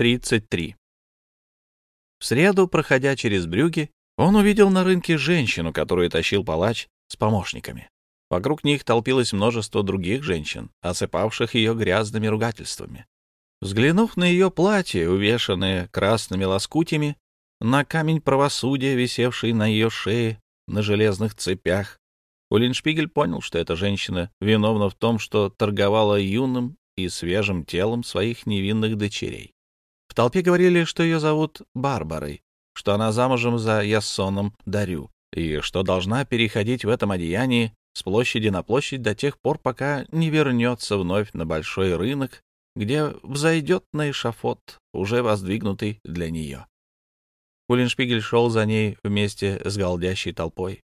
33. В среду, проходя через брюги, он увидел на рынке женщину, которую тащил палач с помощниками. Вокруг них толпилось множество других женщин, осыпавших ее грязными ругательствами. Взглянув на ее платье, увешанное красными лоскутями, на камень правосудия, висевший на ее шее на железных цепях, Улиншпигель понял, что эта женщина виновна в том, что торговала юным и свежим телом своих невинных дочерей. В толпе говорили, что ее зовут Барбарой, что она замужем за Яссоном Дарю, и что должна переходить в этом одеянии с площади на площадь до тех пор, пока не вернется вновь на большой рынок, где взойдет на эшафот, уже воздвигнутый для нее. Уллиншпигель шел за ней вместе с голдящей толпой.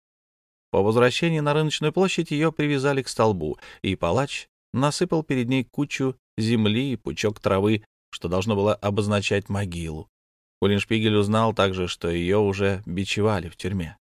По возвращении на рыночную площадь ее привязали к столбу, и палач насыпал перед ней кучу земли и пучок травы, что должно было обозначать могилу. Уллиншпигель узнал также, что ее уже бичевали в тюрьме.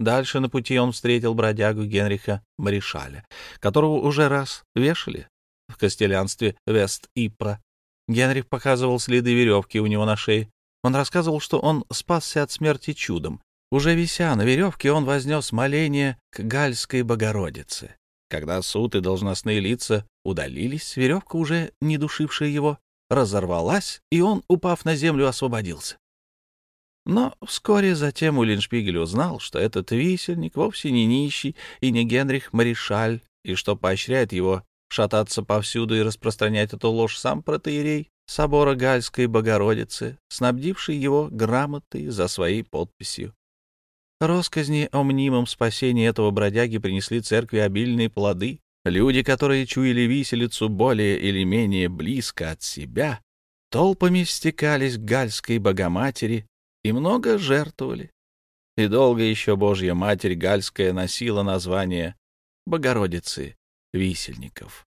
Дальше на пути он встретил бродягу Генриха Маришаля, которого уже раз вешали в костелянстве Вест-Ипра. Генрих показывал следы веревки у него на шее. Он рассказывал, что он спасся от смерти чудом. Уже вися на веревке, он вознес моление к Гальской Богородице. Когда суд и должностные лица удалились, веревка, уже не душившая его, разорвалась, и он, упав на землю, освободился. Но вскоре затем Уллиншпигель узнал, что этот висельник вовсе не нищий и не Генрих Маришаль, и что поощряет его шататься повсюду и распространять эту ложь сам протеерей собора Гальской Богородицы, снабдивший его грамотой за своей подписью. Росказни о мнимом спасении этого бродяги принесли церкви обильные плоды. Люди, которые чуяли виселицу более или менее близко от себя, толпами стекались к Гальской Богоматери и много жертвовали. И долго еще Божья Матерь Гальская носила название Богородицы Висельников.